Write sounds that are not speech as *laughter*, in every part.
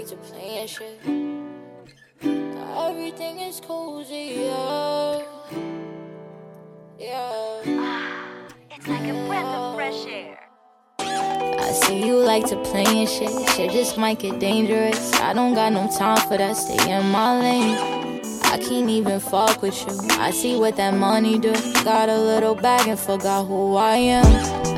like to play and shit. Everything is cozy, yeah. Yeah. *sighs* It's like a breath of fresh air. I see you like to play and shit. Shit just might get dangerous. I don't got no time for that. Stay in my lane. I can't even fuck with you. I see what that money do. Got a little bag and forgot who I am.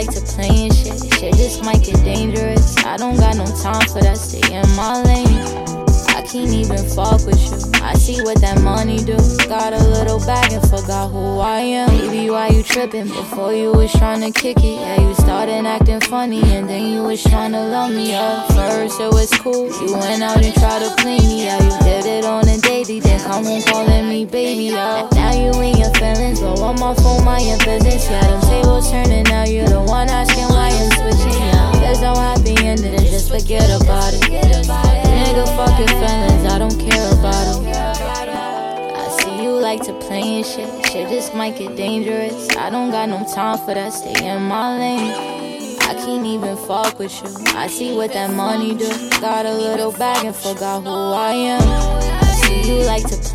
Like to play and shit. Shit just might get dangerous. I don't got no time for that. Stay in my lane. I can't even fuck with you. I see what that money do. Got a little bag and forgot who I am. Baby, why you tripping? Before you was trying to kick it, yeah, you started acting funny, and then you was trying to love me. At first, it was cool. You went out and tried to play me, yeah, you did it on a daily, then come home calling me baby, yeah. Now you in your feelings, but on my phone, my business, yeah. Them tables turning, like to play and shit. Shit just might get dangerous. I don't got no time for that. Stay in my lane. I can't even fuck with you. I see what that money do. Got a little bag and forgot who I am. I see you like to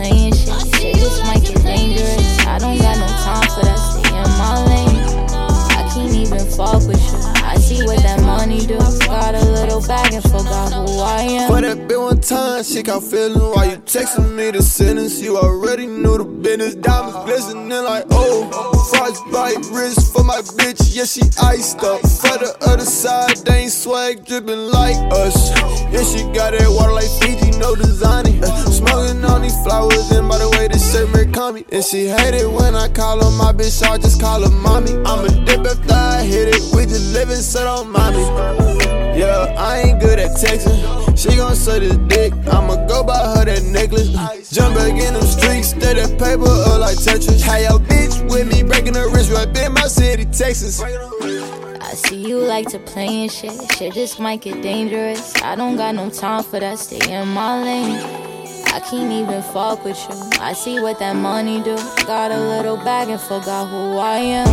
and who I am. For that bit one time, she got feeling while you texting me the sentence. You already knew the business. Diamonds glistening like oh, frostbite wrist for my bitch. Yeah, she iced up. For the other side, they ain't swag dripping like us. Yeah, she got that water like Fiji, no Dasani. Uh, smoking on these flowers, and by the way, this shirt may call me. And she hate it when I call her my bitch, I just call her mommy. I'm a dip after I hit it. We just living, so don't mind me. Yeah, I ain't good at texting. She gon' suck this dick. I'ma go buy her that necklace. Jump back in them streets, stay that paper up like Tetris. How your bitch with me, breaking her wrist right in my city, Texas. I see you like to play and shit. Shit just might get dangerous. I don't got no time for that. Stay in my lane. I can't even fuck with you. I see what that money do. Got a little bag and forgot who I am.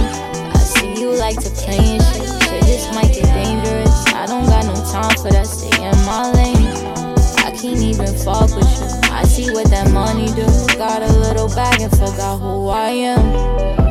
I see you like to play and for that. Stay in my lane. I can't even fuck with you. I see what that money do. Got a little bag and forgot who I am.